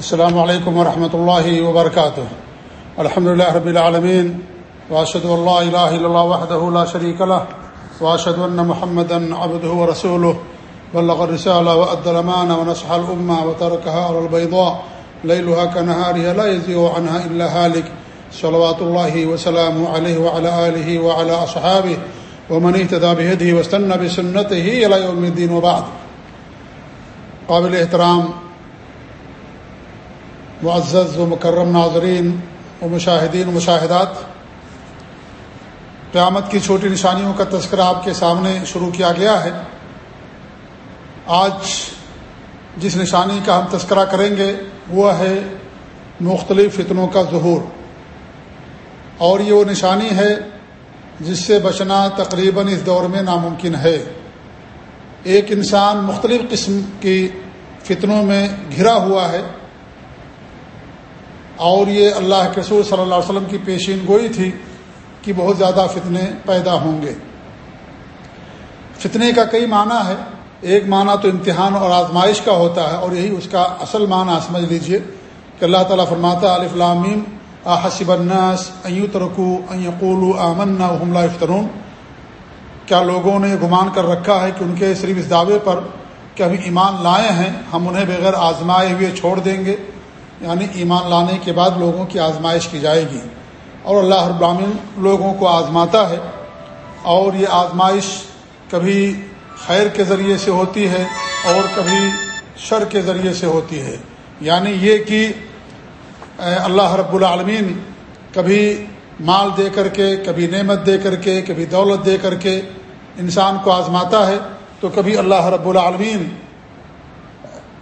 السلام علیکم ورحمۃ اللہ وبرکاتہ الحمد لله رب العالمين واشهد ان لا اله الا الله وحده لا شريك له واشهد ان محمدا عبده ورسوله. بلغ الرساله وادى الامانه ونصح الامه وتركها على البيضاء. ليلها كنهارها لا يزيغ عنها الا هالك. صلوات الله وسلامه عليه وعلى اله وعلى اصحابه ومن اهتدى بهديه واستنى بسنته الى يوم الدين وبعد. قابل احترام معزز و مکرم ناظرین و مشاہدین و مشاہدات، قیامت کی چھوٹی نشانیوں کا تذکرہ آپ کے سامنے شروع کیا گیا ہے۔ آج جس نشانی کا ہم تذکرہ کریں گے وہ ہے مختلف فتنوں کا ظہور۔ اور یہ وہ نشانی ہے جس سے بچنا تقریباً اس دور میں ناممکن ہے۔ ایک انسان مختلف قسم کی فتنوں میں گھرا ہوا ہے۔ اور یہ اللہ کے رسول صلی اللہ علیہ وسلم کی پیشین گوئی تھی کہ بہت زیادہ فتنے پیدا ہوں گے۔ فتنے کا کئی معنی ہے۔ ایک معنی تو امتحان اور آزمائش کا ہوتا ہے اور یہی اس کا اصل معنی سمجھ لیجیے کہ اللہ تعالیٰ فرماتا علیہ الامیم حسب الناس ایو ترکو ایقول آمن حملہ افطرون کیا لوگوں نے گمان کر رکھا ہے کہ ان کے صرف اس دعوے پر کہ ہم ایمان لائے ہیں، ہم انہیں بغیر آزمائے ہوئے چھوڑ دیں گے؟ یعنی ایمان لانے کے بعد لوگوں کی آزمائش کی جائے گی۔ اور اللہ ابراہین لوگوں کو آزماتا ہے۔ اور یہ آزمائش کبھی خیر کے ذریعے سے ہوتی ہے اور کبھی شر کے ذریعے سے ہوتی ہے۔ یعنی یہ کہ اللہ رب العالمین، کبھی مال دے کر کے، کبھی نعمت دے کر کے، کبھی دولت دے کر کے انسان کو آزماتا ہے، تو کبھی اللہ رب العالمین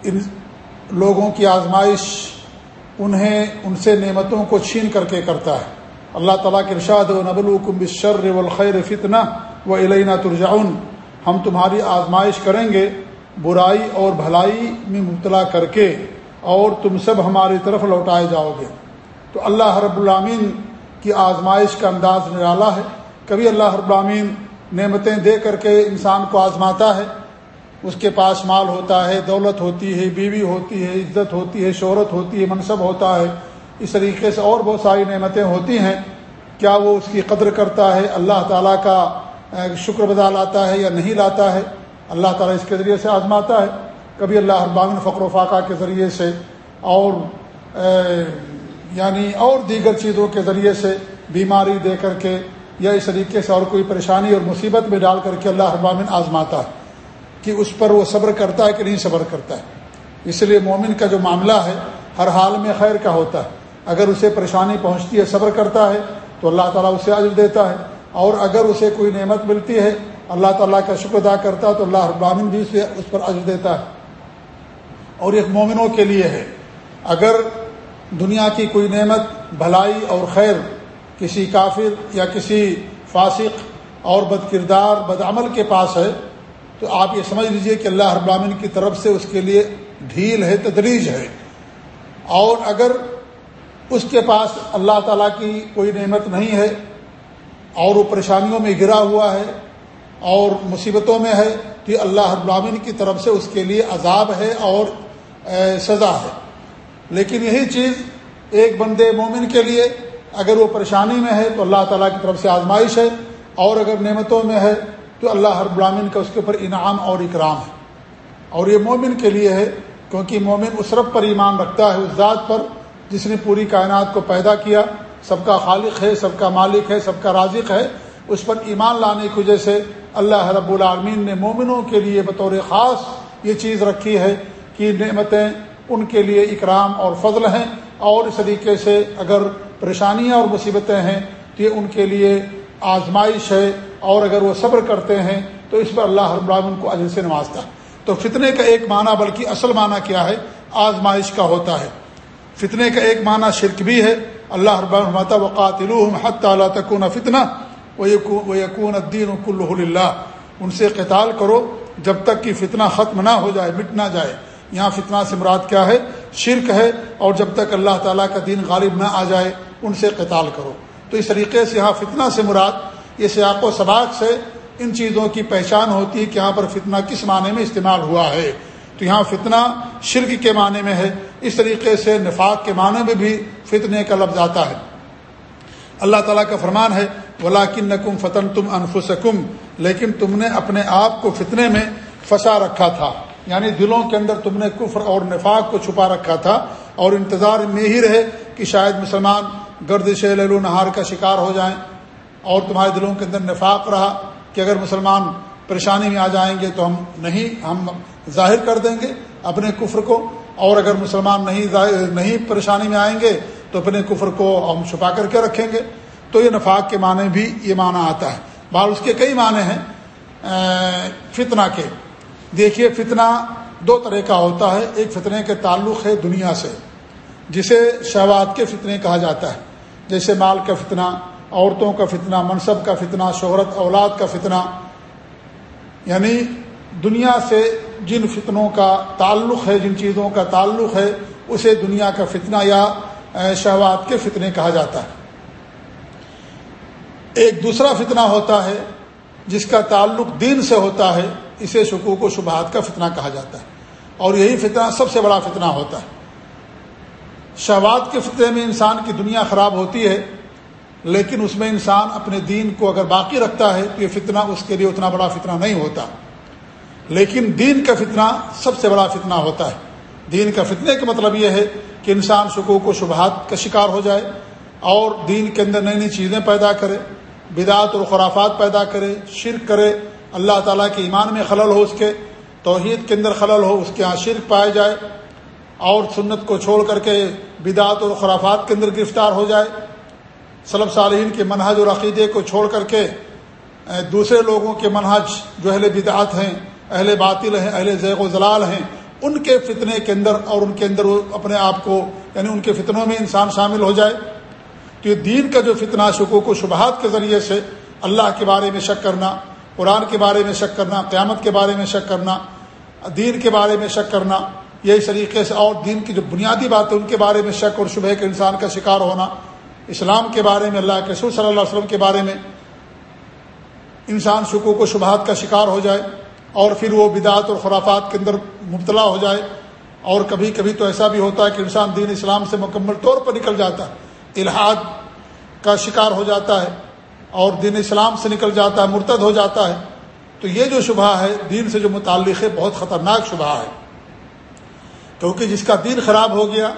ان لوگوں کی آزمائش انہیں ان سے نعمتوں کو چھین کر کے کرتا ہے۔ اللہ تعالیٰ کے ارشاد و نبل الکم بشر والخیر فتنہ و علینہ ترجعن ہم تمہاری آزمائش کریں گے، برائی اور بھلائی میں مبتلا کر کے، اور تم سب ہماری طرف لوٹائے جاؤ گے۔ تو اللہ رب العامین کی آزمائش کا انداز نرالا ہے۔ کبھی اللہ رب العامین نعمتیں دے کر کے انسان کو آزماتا ہے اس کے پاس مال ہوتا ہے، دولت ہوتی ہے، بیوی ہوتی ہے، عزت ہوتی ہے، شہرت ہوتی ہے، منصب ہوتا ہے۔ اس طریقے سے اور بہت ساری نعمتیں ہوتی ہیں۔ کیا وہ اس کی قدر کرتا ہے؟ اللہ تعالیٰ کا شکر بدا لاتا ہے یا نہیں لاتا ہے؟ اللہ تعالیٰ اس کے ذریعے سے آزماتا ہے۔ کبھی اللہ ابامن فقر و فاقہ کے ذریعے سے اور یعنی اور دیگر چیزوں کے ذریعے سے بیماری دے کر کے یا اس طریقے سے اور کوئی پریشانی اور مصیبت میں ڈال کر کے اللہ ابامن آزماتا ہے۔ کہ اس پر وہ صبر کرتا ہے کہ نہیں صبر کرتا ہے۔ اس لیے مومن کا جو معاملہ ہے، ہر حال میں خیر کا ہوتا ہے۔ اگر اسے پریشانی پہنچتی ہے، صبر کرتا ہے، تو اللہ تعالیٰ اسے عجب دیتا ہے۔ اور اگر اسے کوئی نعمت ملتی ہے، اللہ تعالیٰ کا شکر ادا کرتا ہے، تو اللہ ابامن بھی اسے اس پر عجب دیتا ہے۔ اور ایک مومنوں کے لیے ہے۔ اگر دنیا کی کوئی نعمت، بھلائی اور خیر، کسی کافر یا کسی فاسق اور بد کردار، بد عمل کے پاس ہے تو آپ یہ سمجھ لیجیے کہ اللہ ابامن کی طرف سے اس کے لیے ڈھیل ہے، تدریج ہے۔ اور اگر اس کے پاس اللہ تعالیٰ کی کوئی نعمت نہیں ہے اور وہ پریشانیوں میں گرا ہوا ہے اور مصیبتوں میں ہے، تو یہ اللہ ابامن کی طرف سے اس کے لیے عذاب ہے اور سزا ہے۔ لیکن یہی چیز ایک بندے مومن کے لیے اگر وہ پریشانی میں ہے تو اللہ تعالیٰ کی طرف سے آزمائش ہے، اور اگر نعمتوں میں ہے تو اللہ ہر براہین کا اس کے اوپر انعام اور اکرام ہے۔ اور یہ مومن کے لیے ہے، کیونکہ مومن اس رب پر ایمان رکھتا ہے، اس ذات پر جس نے پوری کائنات کو پیدا کیا۔ سب کا خالق ہے، سب کا مالک ہے، سب کا رازق ہے۔ اس پر ایمان لانے کی وجہ سے اللہ رب العالمین نے مومنوں کے لیے بطور خاص یہ چیز رکھی ہے کہ نعمتیں ان کے لیے اکرام اور فضل ہیں۔ اور اس طریقے سے اگر پریشانیاں اور مصیبتیں ہیں، تو یہ ان کے لیے آزمائش ہے۔ اور اگر وہ صبر کرتے ہیں تو اس پر اللہ ہر براہن کو اجر سے نوازتا ہے۔ تو فتنے کا ایک معنی بلکہ اصل معنی کیا ہے؟ آزمائش کا ہوتا ہے۔ فتنے کا ایک معنی شرک بھی ہے۔ اللہ ربا وقات حت تعالیٰ تکون فتنہ وہ یقون الدین کل اللہ ان سے قتال کرو جب تک کہ فتنہ ختم نہ ہو جائے، مٹ نہ جائے۔ یہاں فتنہ سے مراد کیا ہے؟ شرک ہے اور جب تک اللہ تعالیٰ کا دین غالب نہ آ جائے، ان سے قتال کرو۔ تو اس طریقے سے یہاں فتنہ سے مراد یہ سیاق و سباق سے ان چیزوں کی پہچان ہوتی ہے کہ یہاں پر فتنہ کس معنی میں استعمال ہوا ہے۔ تو یہاں فتنہ شرک کے معنی میں ہے۔ اس طریقے سے نفاق کے معنی میں بھی فتنے کا لفظ آتا ہے۔ اللہ تعالیٰ کا فرمان ہے ولاکن نقم فتن تم انفسکم لیکن تم نے اپنے آپ کو فتنے میں پھنسا رکھا تھا۔ یعنی دلوں کے اندر تم نے کفر اور نفاق کو چھپا رکھا تھا۔ اور انتظار میں ہی رہے کہ شاید مسلمان گردش لہل و نہار کا شکار ہو جائیں۔ اور تمہارے دلوں کے اندر نفاق رہا کہ اگر مسلمان پریشانی میں آ جائیں گے تو ہم نہیں، ہم ظاہر کر دیں گے اپنے کفر کو، اور اگر مسلمان نہیں نہیں پریشانی میں آئیں گے تو اپنے کفر کو ہم چھپا کر کے رکھیں گے۔ تو یہ نفاق کے معنی بھی یہ معنی آتا ہے۔ بال اس کے کئی معنی ہیں فتنہ کے۔ دیکھیے، فتنہ دو طرح کا ہوتا ہے۔ ایک فتنے کے تعلق ہے دنیا سے، جسے شہوات کے فتنے کہا جاتا ہے۔ جیسے مال کا فتنہ عورتوں کا فتنہ، منصب کا فتنہ، شہرت، اولاد کا فتنہ۔ یعنی دنیا سے جن فتنوں کا تعلق ہے، جن چیزوں کا تعلق ہے، اسے دنیا کا فتنہ یا شہوات کے فتنے کہا جاتا ہے۔ ایک دوسرا فتنہ ہوتا ہے جس کا تعلق دین سے ہوتا ہے، اسے شکوک و شبہات کا فتنہ کہا جاتا ہے۔ اور یہی فتنہ سب سے بڑا فتنہ ہوتا ہے۔ شہوات کے فتنے میں انسان کی دنیا خراب ہوتی ہے لیکن اس میں انسان اپنے دین کو اگر باقی رکھتا ہے تو یہ فتنہ اس کے لیے اتنا بڑا فتنہ نہیں ہوتا۔ لیکن دین کا فتنہ سب سے بڑا فتنہ ہوتا ہے۔ دین کا فتنے کا مطلب یہ ہے کہ انسان شکوک و شبہات کا شکار ہو جائے اور دین کے اندر نئی نئی چیزیں پیدا کرے بدعت اور خرافات پیدا کرے، شرک کرے۔ اللہ تعالیٰ کے ایمان میں خلل ہو اس کے، توحید کے اندر خلل ہو اس کے یہاں شرک پائے جائے اور سنت کو چھوڑ کر کے بدعت اور خرافات کے اندر گرفتار ہو جائے۔ صلب صالحین کے منہج اور عقیدے کو چھوڑ کر کے دوسرے لوگوں کے منہج جو اہل بدعت ہیں، اہل باطل ہیں، اہل ذیغ و ضلال ہیں، ان کے فتنے کے اندر اور ان کے اندر اپنے آپ کو یعنی ان کے فتنوں میں انسان شامل ہو جائے۔ تو یہ دین کا جو فتنہ، شکوک و شبہات کے ذریعے سے اللہ کے بارے میں شک کرنا، قرآن کے بارے میں شک کرنا، قیامت کے بارے میں شک کرنا، دین کے بارے میں شک کرنا یہ اس طریقے سے اور دین کی جو بنیادی بات ہے ان کے بارے میں شک اور شبہ کے انسان کا شکار ہونا اسلام کے بارے میں، اللہ کے رسول صلی اللہ علیہ وسلم کے بارے میں انسان شکوک و شبہات کا شکار ہو جائے اور پھر وہ بدعت اور خرافات کے اندر مبتلا ہو جائے اور کبھی کبھی تو ایسا بھی ہوتا ہے کہ انسان دین اسلام سے مکمل طور پر نکل جاتا ہے الحاد کا شکار ہو جاتا ہے اور دین اسلام سے نکل جاتا ہے، مرتد ہو جاتا ہے۔ تو یہ جو شبہ ہے، دین سے جو متعلق ہے، بہت خطرناک شبہ ہے۔ کیونکہ جس کا دین خراب ہو گیا،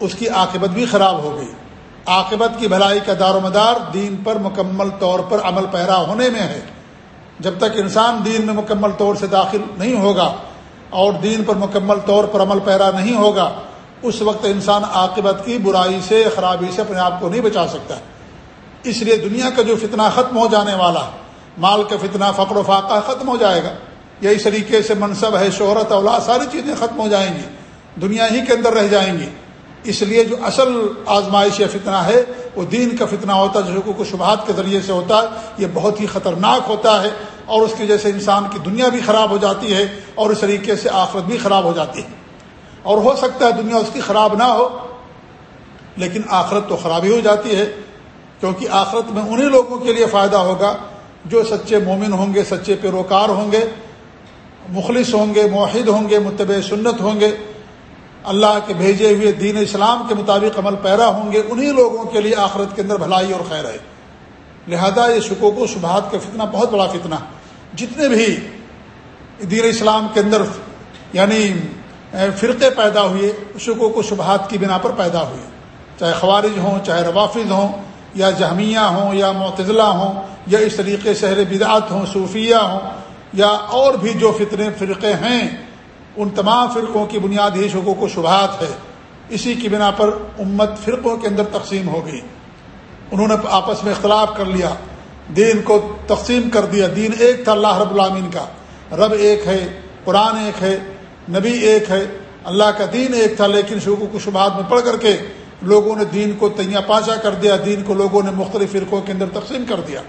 اس کی عاقبت بھی خراب ہو گئی۔ عاقبت کی بھلائی کا دار و مدار دین پر مکمل طور پر عمل پیرا ہونے میں ہے۔ جب تک انسان دین میں مکمل طور سے داخل نہیں ہوگا اور دین پر مکمل طور پر عمل پیرا نہیں ہوگا، اس وقت انسان عاقبت کی برائی سے، خرابی سے اپنے آپ کو نہیں بچا سکتا۔ اس لیے دنیا کا جو فتنہ ختم ہو جانے والا، مال کا فتنہ، فقر و فاقہ ختم ہو جائے گا۔ یا اس طریقے سے منصب ہے، شہرت، اولاد، ساری چیزیں ختم ہو جائیں گی۔ دنیا ہی کے اندر رہ جائیں گی۔ اس لیے جو اصل آزمائش یا فتنہ ہے، وہ دین کا فتنہ ہوتا ہے، جو حقوق و شبہات کے ذریعے سے ہوتا ہے، یہ بہت ہی خطرناک ہوتا ہے اور اس کی وجہ سے انسان کی دنیا بھی خراب ہو جاتی ہے اور اس طریقے سے آخرت بھی خراب ہو جاتی ہے۔ اور ہو سکتا ہے دنیا اس کی خراب نہ ہو، لیکن آخرت تو خرابی ہو جاتی ہے، کیونکہ آخرت میں انہیں لوگوں کے لیے فائدہ ہوگا جو سچے مومن ہوں گے، سچے پیروکار ہوں گے، مخلص ہوں گے معاہد ہوں گے، متبع سنت ہوں گے۔ اللہ کے بھیجے ہوئے دین اسلام کے مطابق عمل پیرا ہوں گے، انہی لوگوں کے لیے آخرت کے اندر بھلائی اور خیر ہے۔ لہذا یہ شکوک و شبہات کا فتنہ بہت بڑا فتنہ۔ جتنے بھی دین اسلام کے اندر یعنی فرقے پیدا ہوئے، شکوک و شبہات کی بنا پر پیدا ہوئے۔ چاہے خوارج ہوں، چاہے روافظ ہوں، یا جہمیہ ہوں، یا معتزلہ ہوں، یا اس طریقے سے بدعت ہوں، صوفیہ ہوں، یا اور بھی جو فتنے، فرقے ہیں ان تمام فرقوں کی بنیادی حقوق و شبہات ہے۔ اسی کی بنا پر امت فرقوں کے اندر تقسیم ہو گئی۔ انہوں نے آپس میں اختلاف کر لیا۔ دین کو تقسیم کر دیا۔ دین ایک تھا اللہ رب العامین کا۔ رب ایک ہے، قرآن ایک ہے، نبی ایک ہے۔ اللہ کا دین ایک تھا، لیکن شکوک و شبہات میں پڑھ کر کے لوگوں نے دین کو تیاں پاچا کر دیا۔ دین کو لوگوں نے مختلف فرقوں کے اندر تقسیم کر دیا۔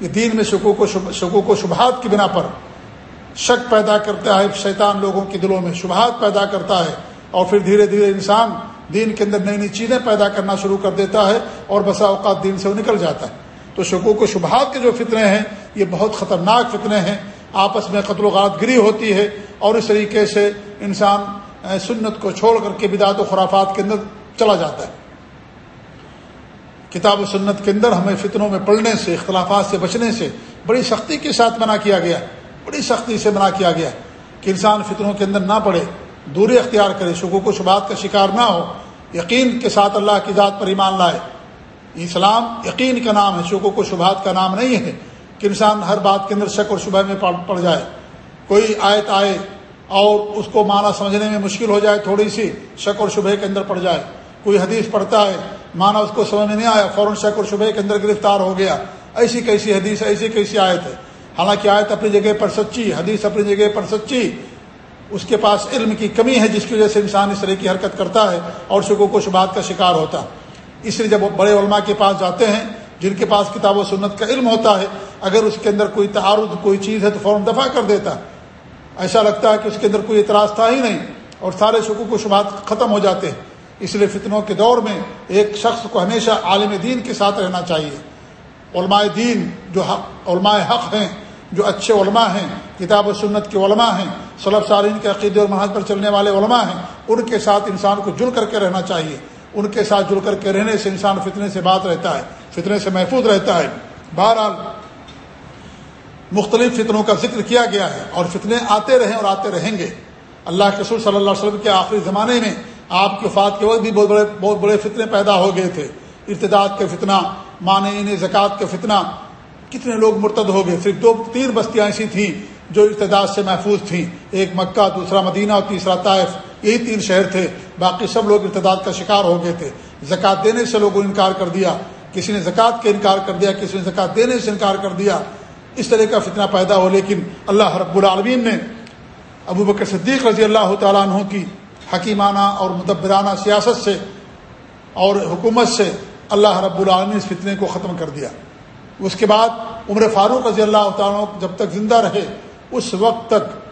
یہ دین میں شکوک و شکوک و شبہات کی بنا پر شک پیدا کرتا ہے، شیطان لوگوں کے دلوں میں شبہات پیدا کرتا ہے اور پھر دھیرے دھیرے انسان دین کے اندر نئی نئی چیزیں پیدا کرنا شروع کر دیتا ہے اور بسا اوقات دین سے وہ نکل جاتا ہے۔ تو شکوک و شبہات کے جو فتنے ہیں، یہ بہت خطرناک فتنے ہیں۔ آپس میں قتل و غات گری ہوتی ہے اور اس طریقے سے انسان سنت کو چھوڑ کر کے بدعت و خرافات کے اندر چلا جاتا ہے۔ کتاب و سنت کے اندر ہمیں فتنوں میں پڑھنے سے، اختلافات سے بچنے سے بڑی سختی کے ساتھ منع کیا گیا۔ بڑی سختی سے منع کیا گیا کہ انسان فتنوں کے اندر نہ پڑے دوری اختیار کرے شکو کو شبات کا شکار نہ ہو، یقین کے ساتھ اللہ کی ذات پر ایمان لائے۔ اسلام یقین کا نام ہے شکو کو شبہات کا نام نہیں ہے کہ انسان ہر بات کے اندر شک اور شبہ میں پڑ جائے۔ کوئی آیت آئے اور اس کو معنی سمجھنے میں مشکل ہو جائے، تھوڑی سی شک اور شبہ کے اندر پڑ جائے۔ کوئی حدیث پڑھتا ہے، معنی اس کو سمجھ میں نہیں آیا، فوراً شک اور شبہ کے اندر گرفتار ہو گیا۔ ایسی کیسی حدیث، ایسی کیسی آیت ہے؟ حالانکہ آیت اپنی جگہ پر سچی، حدیث اپنی جگہ پر سچی، اس کے پاس علم کی کمی ہے جس کی وجہ سے انسان اس طرح کی حرکت کرتا ہے اور شکو کو شبات کا شکار ہوتا ہے۔ اس لیے جب بڑے علماء کے پاس جاتے ہیں، جن کے پاس کتاب و سنت کا علم ہوتا ہے، اگر اس کے اندر کوئی تعارض، کوئی چیز ہے تو فوراً دفاع کر دیتا ہے۔ ایسا لگتا ہے کہ اس کے اندر کوئی اعتراض تھا ہی نہیں اور سارے شکو کو شبات ختم ہو جاتے ہیں۔ اس لیے فتنوں کے دور میں ایک شخص کو ہمیشہ عالم دین کے ساتھ رہنا چاہیے۔ علماء دین جو حق، علماء حق ہیں جو اچھے علماء ہیں، کتاب و سنت کے علماء ہیں صلب سارین کے عقیدے اور محاذ پر چلنے والے علماء ہیں، ان کے ساتھ انسان کو جڑ کر کے رہنا چاہیے۔ ان کے ساتھ جڑ کر کے رہنے سے انسان فتنے سے بات رہتا ہے، فتنے سے محفوظ رہتا ہے۔ بہرحال، مختلف فتنوں کا ذکر کیا گیا ہے اور فتنے آتے رہیں اور آتے رہیں گے۔ اللہ کے سور صلی اللہ علیہ وسلم کے آخری زمانے میں آپ کے وفات کے وقت بھی بہت بڑے بہت بڑے فتنے پیدا ہو گئے تھے۔ ارتداد کے فتنہ معنی زکوٰۃ کے فتنہ کتنے لوگ مرتد ہو گئے؟ صرف دو، تین بستیاں ایسی تھیں جو ارتداد سے محفوظ تھیں۔ ایک مکہ، دوسرا مدینہ اور تیسرا طائف، یہی تین شہر تھے۔ باقی سب لوگ ارتداد کا شکار ہو گئے تھے۔ زکوٰۃ دینے سے لوگوں نے انکار کر دیا۔ کسی نے زکوٰۃ کے انکار کر دیا، کسی نے زکوٰۃ دینے سے انکار کر دیا۔ اس طرح کا فتنہ پیدا ہو، لیکن اللہ رب العالمین نے ابو بکر صدیق رضی اللہ تعالیٰ عنہ کی حکیمانہ اور مدبرانہ سیاست سے اور حکومت سے اللہ رب العالمین اس فتنے کو ختم کر دیا۔ اس کے بعد عمر فاروق رضی اللہ تعالیٰ جب تک زندہ رہے، اس وقت تک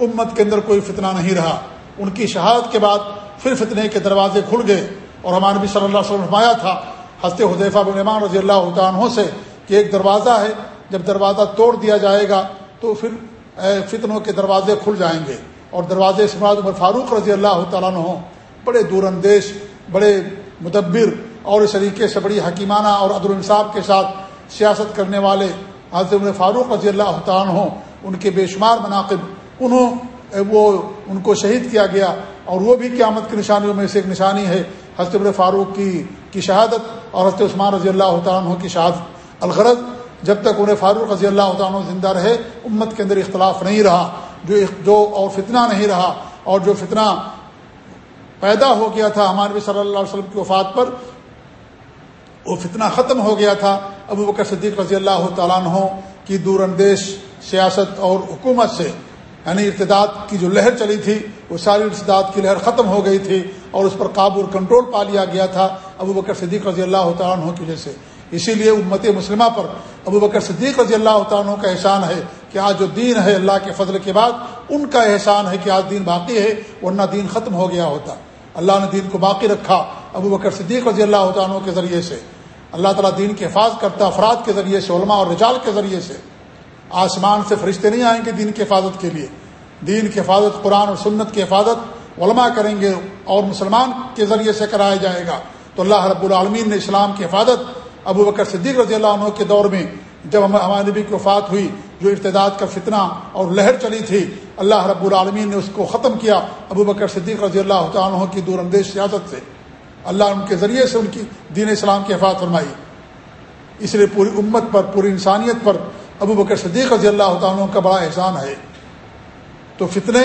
امت کے اندر کوئی فتنہ نہیں رہا۔ ان کی شہادت کے بعد پھر فتنے کے دروازے کھل گئے۔ اور ہمارے نبی صلی اللہ علیہ وسلم فرمایا تھا، حضرت حضیفہ بن امان رضی اللہ عنہ سے کہ ایک دروازہ ہے، جب دروازہ توڑ دیا جائے گا تو پھر فتنوں کے دروازے کھل جائیں گے۔ اور دروازے سماج عمر فاروق رضی اللہ تعالیٰ عنہ بڑے دور اندیش، بڑے مدبر اور اس طریقے سے بڑی حکیمانہ اور عدل الصاف کے ساتھ سیاست کرنے والے حضرت عمر فاروق رضی اللہ تعالیٰ عنہ، ان کے بے شمار مناقب، انہوں، وہ، ان کو شہید کیا گیا اور وہ بھی قیامت کی نشانیوں میں سے ایک نشانی ہے، حضرت عمر فاروق کی کی شہادت اور حضرت عثمان رضی اللہ تعالیٰ عنہ کی شہادت۔ الغرض، جب تک انہیں فاروق رضی اللہ عنہ زندہ رہے، امت کے اندر اختلاف نہیں رہا، جو جو اور فتنہ نہیں رہا اور جو فتنہ پیدا ہو گیا تھا ہمارے صلی اللہ علیہ وسلم کی وفات پر وہ فتنہ ختم ہو گیا تھا۔ ابو بکر صدیق رضی اللہ تعالیٰ عنہ کی دور اندیش سیاست اور حکومت سے یعنی ارتداد کی جو لہر چلی تھی، وہ ساری ارتداد کی لہر ختم ہو گئی تھی اور اس پر قابو اور کنٹرول پا لیا گیا تھا ابو بکر صدیق رضی اللہ تعالیٰ عنہ کی وجہ سے۔ اسی لیے امت مسلمہ پر ابو بکر صدیق رضی اللہ تعالیٰ کا احسان ہے کہ آج جو دین ہے اللہ کے فضل کے بعد، ان کا احسان ہے کہ آج دین باقی ہے، ورنہ دین ختم ہو گیا ہوتا۔ اللہ نے دین کو باقی رکھا۔ ابو بکر صدیق رضی اللہ عنہ کے ذریعے سے، اللہ تعالیٰ دین کی حفاظت کرتا، افراد کے ذریعے سے، علماء اور رجال کے ذریعے سے۔ آسمان سے فرشتے نہیں آئیں گے دین کی حفاظت کے لیے۔ دین کی حفاظت، قرآن اور سنت کی حفاظت علماء کریں گے اور مسلمان کے ذریعے سے کرایا جائے گا۔ تو اللہ رب العالمین نے اسلام کی حفاظت ابو بکر صدیق رضی اللہ عنہ کے دور میں، جب ہمارے نبی کی وفات ہوئی، جو ارتداد کا فتنہ اور لہر چلی تھی، اللہ رب العالمین نے اس کو ختم کیا ابو بکر صدیق رضی اللہ عنہ کی دور اندیش سیاست سے۔ اللہ ان کے ذریعے سے ان کی دین اسلام کی حفاظت فرمائی۔ اس لیے پوری امت پر، پوری انسانیت پر ابو بکر صدیق رضی اللہ عنہ کا بڑا احسان ہے۔ تو فتنے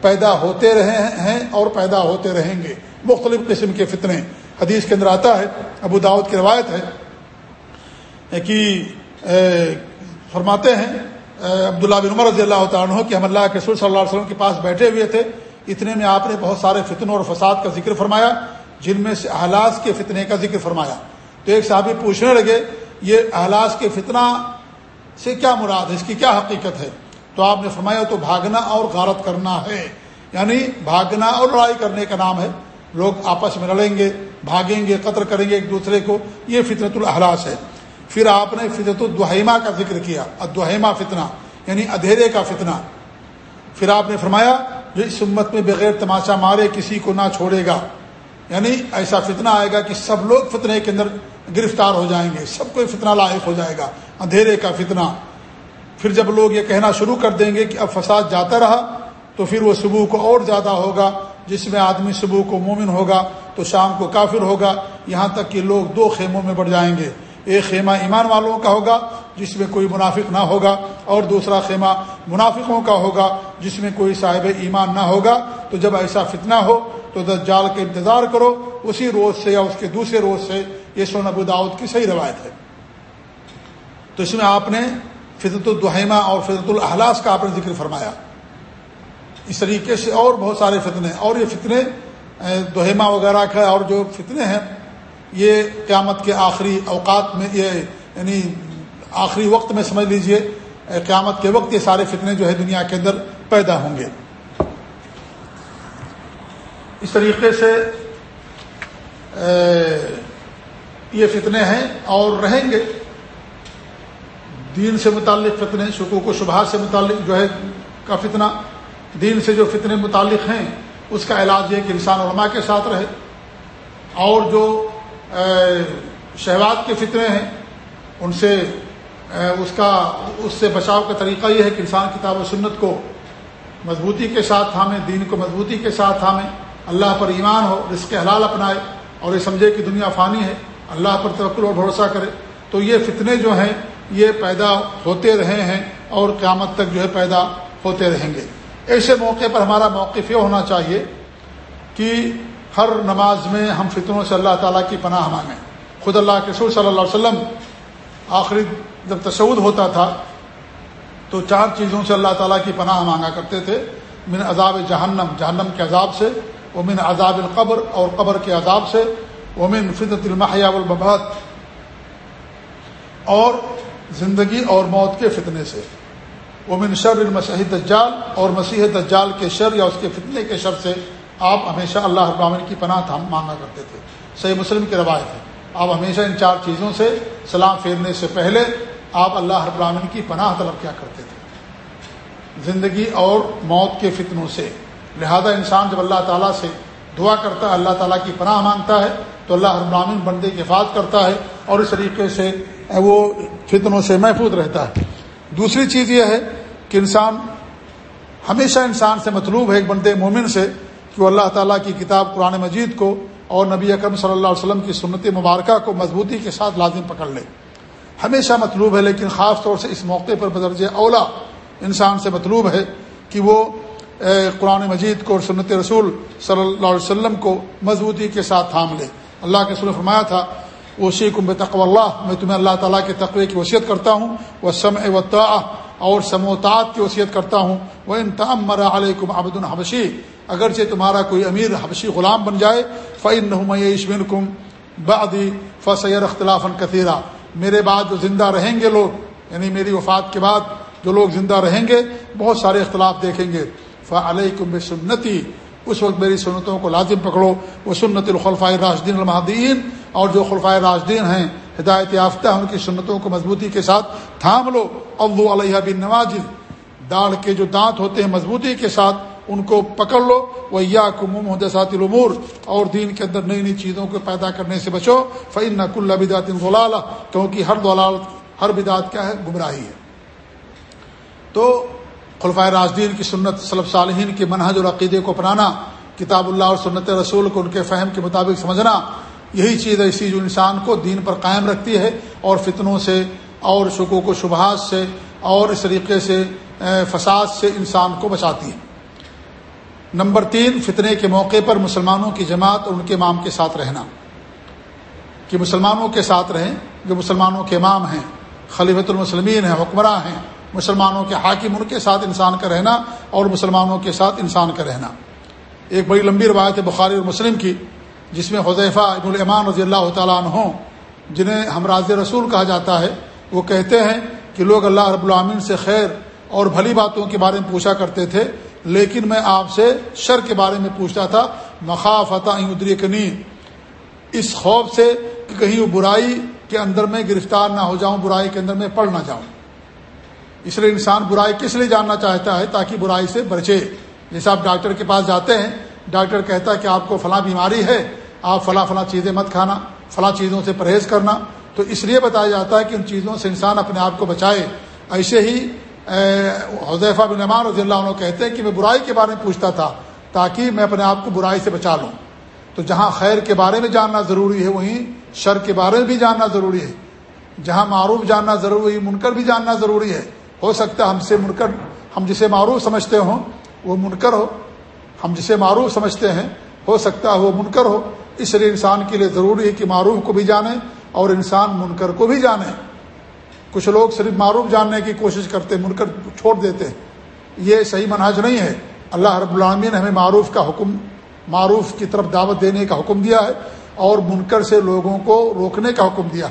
پیدا ہوتے رہے ہیں اور پیدا ہوتے رہیں گے۔ مختلف قسم کے فتنے۔ حدیث کے اندر آتا ہے، ابو داود کی روایت ہے کہ فرماتے ہیں عبداللہ بن عمر رضی اللہ تعالیٰ کہ ہم اللہ کے رسول صلی اللہ علیہ وسلم کے پاس بیٹھے ہوئے تھے۔ اتنے میں آپ نے بہت سارے فتنوں اور فساد کا ذکر فرمایا۔ جن میں سے احلاس کے فتنے کا ذکر فرمایا۔ تو ایک صحابی پوچھنے لگے، یہ احلاس کے فتنہ سے کیا مراد ہے؟ اس کی کیا حقیقت ہے؟ تو آپ نے فرمایا، تو بھاگنا اور غارت کرنا ہے۔ یعنی بھاگنا اور لڑائی کرنے کا نام ہے۔ لوگ آپس میں لڑیں گے، بھاگیں گے قطر کریں گے ایک دوسرے کو۔ یہ فطرت الاحلاس ہے۔ پھر آپ نے فطرت الدہیمہ کا ذکر کیا۔ ادوہیمہ فتنہ یعنی ادھیرے کا فتنہ۔ پھر آپ نے فرمایا، جو اس امت میں بغیر تماشا مارے کسی کو نہ چھوڑے گا۔ یعنی ایسا فتنہ آئے گا کہ سب لوگ فتنے کے اندر گرفتار ہو جائیں گے، سب کو فتنہ لاحق ہو جائے گا، اندھیرے کا فتنہ۔ پھر جب لوگ یہ کہنا شروع کر دیں گے کہ اب فساد جاتا رہا، تو پھر وہ صبح کو اور زیادہ ہوگا، جس میں آدمی صبح کو مومن ہوگا تو شام کو کافر ہوگا۔ یہاں تک کہ لوگ دو خیموں میں بڑھ جائیں گے۔ ایک خیمہ ایمان والوں کا ہوگا، جس میں کوئی منافق نہ ہوگا، اور دوسرا خیمہ منافقوں کا ہوگا، جس میں کوئی صاحب ایمان نہ ہوگا۔ تو جب ایسا فتنہ ہو، تو دجال کا انتظار کرو۔ اسی روز سے یا اس کے دوسرے روز سے یہ سون ابو داود کی صحیح روایت ہے۔ تو اس میں آپ نے فطرت الدحیمہ اور فطرت الحلاس کا آپ نے ذکر فرمایا۔ اس طریقے سے اور بہت سارے فتنے، اور یہ فتنے دوہیما وغیرہ کا اور جو فتنے ہیں یہ قیامت کے آخری اوقات میں یہ یعنی آخری وقت میں سمجھ لیجیے قیامت کے وقت یہ سارے فتنے جو ہے دنیا کے اندر پیدا ہوں گے۔ اس طریقے سے یہ فتنے ہیں اور رہیں گے۔ دین سے متعلق فتنے، شکوک و شبہ سے متعلق جو ہے کا فتنہ، دین سے جو فتنے متعلق ہیں، اس کا علاج یہ کہ انسان علماء کے ساتھ رہے۔ اور جو شہوات کے فتنے ہیں۔ ان سے اس کا، اس سے بچاؤ کا طریقہ یہ ہے کہ انسان کتاب و سنت کو مضبوطی کے ساتھ تھامیں، دین کو مضبوطی کے ساتھ تھامیں۔ اللہ پر ایمان ہو، رزق حلال اپنائے اور یہ سمجھے کہ دنیا فانی ہے۔ اللہ پر توقل اور بھروسہ کرے۔ تو یہ فتنے جو ہیں، یہ پیدا ہوتے رہے ہیں اور قیامت تک جو ہے پیدا ہوتے رہیں گے۔ ایسے موقع پر ہمارا موقف یہ ہونا چاہیے کہ ہر نماز میں ہم فطروں سے اللہ تعالیٰ کی پناہ مانگیں۔ خود اللہ کے سور صلی اللہ علیہ وسلم آخری جب تشود ہوتا تھا، تو چار چیزوں سے اللہ تعالیٰ کی پناہ مانگا کرتے تھے۔ من عذاب جہنم جہنم کے عذاب سے وہ من عذاب القبر اور قبر کے عذاب سے وہ من فطرت المحیا الببت اور زندگی اور موت کے فتنے سے۔ وہ من شر المسیح دجال اور مسیح دجال کے شر یا اس کے فتنے کے شر سے۔ آپ ہمیشہ اللہ ابامن کی پناہ تھا مانگا کرتے تھے۔ صحیح مسلم کی روایت ہے۔ آپ ہمیشہ ان چار چیزوں سے سلام پھیرنے سے پہلے آپ اللہ ابراہین کی پناہ طلب کیا کرتے تھے۔ زندگی اور موت کے فتنوں سے۔ لہذا انسان جب اللہ تعالیٰ سے دعا کرتا ہے، اللہ تعالیٰ کی پناہ مانگتا ہے، تو اللہ ابراہین بندے کی حفاظت کرتا ہے اور اس طریقے سے وہ فتنوں سے محفوظ رہتا ہے۔ دوسری چیز یہ ہے کہ انسان ہمیشہ انسان سے مطلوب ہے، ایک بندے مومن سے کہ وہ اللہ تعالیٰ کی کتاب قرآن مجید کو اور نبی اکرم صلی اللہ علیہ وسلم کی سنت مبارکہ کو مضبوطی کے ساتھ لازم پکڑ لے۔ ہمیشہ مطلوب ہے، لیکن خاص طور سے اس موقع پر بدرج اولا انسان سے مطلوب ہے کہ وہ قرآن مجید کو اور سنت رسول صلی اللہ علیہ وسلم کو مضبوطی کے ساتھ تھام لے۔ اللہ کے سر فرمایا تھا وہ شیخ تقو اللہ، میں تمہیں اللہ تعالیٰ کے تقوی کی وصیت کرتا ہوں۔ وہ سم و اور سموتات کی وصیت کرتا ہوں۔ وہ ان تام مرا علیکم عبد الحبشی اگرچہ تمہارا کوئی امیر حبشی غلام بن جائے فعن نہ کم بادی فصیر اختلاف کثیرہ میرے بعد جو زندہ رہیں گے لوگ یعنی میری وفات کے بعد جو لوگ زندہ رہیں گے، بہت سارے اختلاف دیکھیں گے۔ فعلیکم سنتی اس وقت میری سنتوں کو لازم پکڑو۔ وہ سنت الخلفۂ راشدین المحدین اور جو خلفۂ راشدین ہیں ہدایت یافتہ ان کی سنتوں کو مضبوطی کے ساتھ تھام لو۔ ابو علیہ بن نواز داڑھ کے جو دانت ہوتے ہیں مضبوطی کے ساتھ ان کو پکڑ لو۔ وہ یا کموم حدثات العمور اور دین کے اندر نئی نئی چیزوں کو پیدا کرنے سے بچو۔ فعن نقل بدعت غلالہ کیونکہ ہر دلال ہر بدعت کیا ہے؟ گمراہی ہے۔ تو خلفۂ راجدین کی سنت صلب صالحین کے منہج اور عقیدے کو اپنانا، کتاب اللہ اور سنت رسول کو ان کے فہم کے مطابق سمجھنا یہی چیز ایسی جو انسان کو دین پر قائم رکھتی ہے اور فتنوں سے اور شکوک و شبہات سے اور اس طریقے سے فساد سے انسان کو بچاتی ہے۔ نمبر تین، فتنے کے موقع پر مسلمانوں کی جماعت اور ان کے امام کے ساتھ رہنا۔ کہ مسلمانوں کے ساتھ رہیں، جو مسلمانوں کے امام ہیں، خلیفۃ المسلمین ہیں، حکمراں ہیں، مسلمانوں کے حاکم، ان کے ساتھ انسان کا رہنا اور مسلمانوں کے ساتھ انسان کا رہنا۔ ایک بڑی لمبی روایت ہے بخاری اور مسلم کی۔ جس میں حضیفہ ابن الامان رضی اللہ تعالیٰ عنہ جنہیں ہم راز رسول کہا جاتا ہے، وہ کہتے ہیں کہ لوگ اللہ رب العامین سے خیر اور بھلی باتوں کے بارے میں پوچھا کرتے تھے، لیکن میں آپ سے شر کے بارے میں پوچھتا تھا مخافت ادریکنی اس خوف سے کہ کہیں وہ برائی کے اندر میں گرفتار نہ ہو جاؤں، برائی کے اندر میں پڑ نہ جاؤں۔ اس لیے انسان برائی کس لیے جاننا چاہتا ہے؟ تاکہ برائی سے بچے۔ جیسے آپ ڈاکٹر کے پاس جاتے ہیں، ڈاکٹر کہتا ہے کہ آپ کو فلاں بیماری ہے آپ فلاں فلاں چیزیں مت کھانا، فلاں چیزوں سے پرہیز کرنا۔ تو اس لیے بتایا جاتا ہے کہ ان چیزوں سے انسان اپنے آپ کو بچائے۔ ایسے ہی حضیفہ بن امان رضی اللہ عنہ کہتے ہیں کہ میں برائی کے بارے میں پوچھتا تھا تاکہ میں اپنے آپ کو برائی سے بچا لوں۔ تو جہاں خیر کے بارے میں جاننا ضروری ہے، وہیں شر کے بارے میں بھی جاننا ضروری ہے۔ جہاں معروف جاننا ضروری ہے منکر بھی جاننا ضروری ہے۔ ہو سکتا ہے ہم سے منکر، ہم جسے معروف سمجھتے ہوں، وہ منکر ہو۔ ہم جسے معروف سمجھتے ہیں، ہو سکتا ہے وہ منکر ہو۔ اس لیے انسان کے لیے ضروری ہے کہ معروف کو بھی جانے اور انسان منکر کو بھی جانے۔ کچھ لوگ صرف معروف جاننے کی کوشش کرتے منکر چھوڑ دیتے یہ صحیح مناج نہیں ہے۔ اللہ رب العالمین نے ہمیں معروف کا حکم، معروف کی طرف دعوت دینے کا حکم دیا ہے اور منکر سے لوگوں کو روکنے کا حکم دیا۔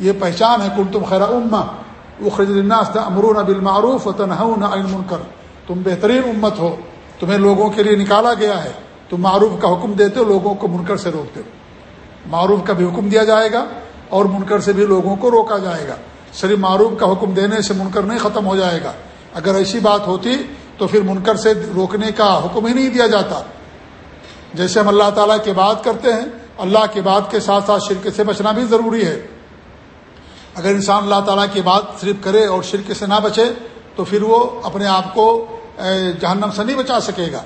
یہ پہچان ہے کل تم خیر اما الناس امرون بالمعروف و تنہا منکر تم بہترین امت ہو، تمہیں لوگوں کے لیے نکالا گیا ہے۔ تم معروف کا حکم دیتے ہو، لوگوں کو منکر سے روکتے ہو۔ معروف کا بھی حکم دیا جائے گا اور منکر سے بھی لوگوں کو روکا جائے گا۔ صرف معروف کا حکم دینے سے منکر نہیں ختم ہو جائے گا۔ اگر ایسی بات ہوتی تو پھر منکر سے روکنے کا حکم ہی نہیں دیا جاتا۔ جیسے ہم اللہ تعالیٰ کی بات کرتے ہیں، اللہ کی بات کے ساتھ ساتھ شرک سے بچنا بھی ضروری ہے۔ اگر انسان اللہ تعالیٰ کی بات صرف کرے اور شرک سے نہ بچے تو پھر وہ اپنے آپ کو جہنم سے نہیں بچا سکے گا۔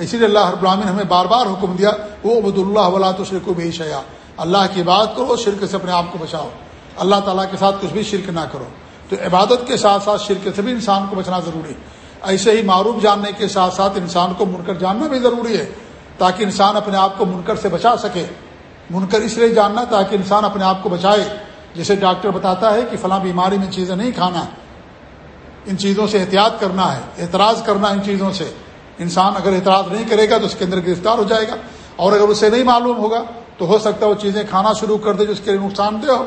اسی لیے اللہ ابراہین ہمیں بار بار حکم دیا، وہ عبد اللہ ولا تو شرک و بھی شیا اللہ کی بات کرو، شرک سے اپنے آپ کو بچاؤ۔ اللہ تعالیٰ کے ساتھ کچھ بھی شرک نہ کرو۔ تو عبادت کے ساتھ ساتھ شرک سے بھی انسان کو بچنا ضروری۔ ایسے ہی معروف جاننے کے ساتھ ساتھ انسان کو منکر جاننا بھی ضروری ہے، تاکہ انسان اپنے آپ کو منکر سے بچا سکے۔ منکر اس لیے جاننا تاکہ انسان اپنے آپ کو بچائے۔ جسے ڈاکٹر بتاتا ہے کہ فلاں بیماری میں چیزیں نہیں کھانا، ان چیزوں سے احتیاط کرنا ہے، اعتراض کرنا ان چیزوں سے۔ انسان اگر اعتراض نہیں کرے گا تو اس کے اندر گرفتار ہو جائے گا اور اگر اسے نہیں معلوم ہوگا تو ہو سکتا ہے وہ چیزیں کھانا شروع کر دے جو اس کے لیے نقصان دہ ہو۔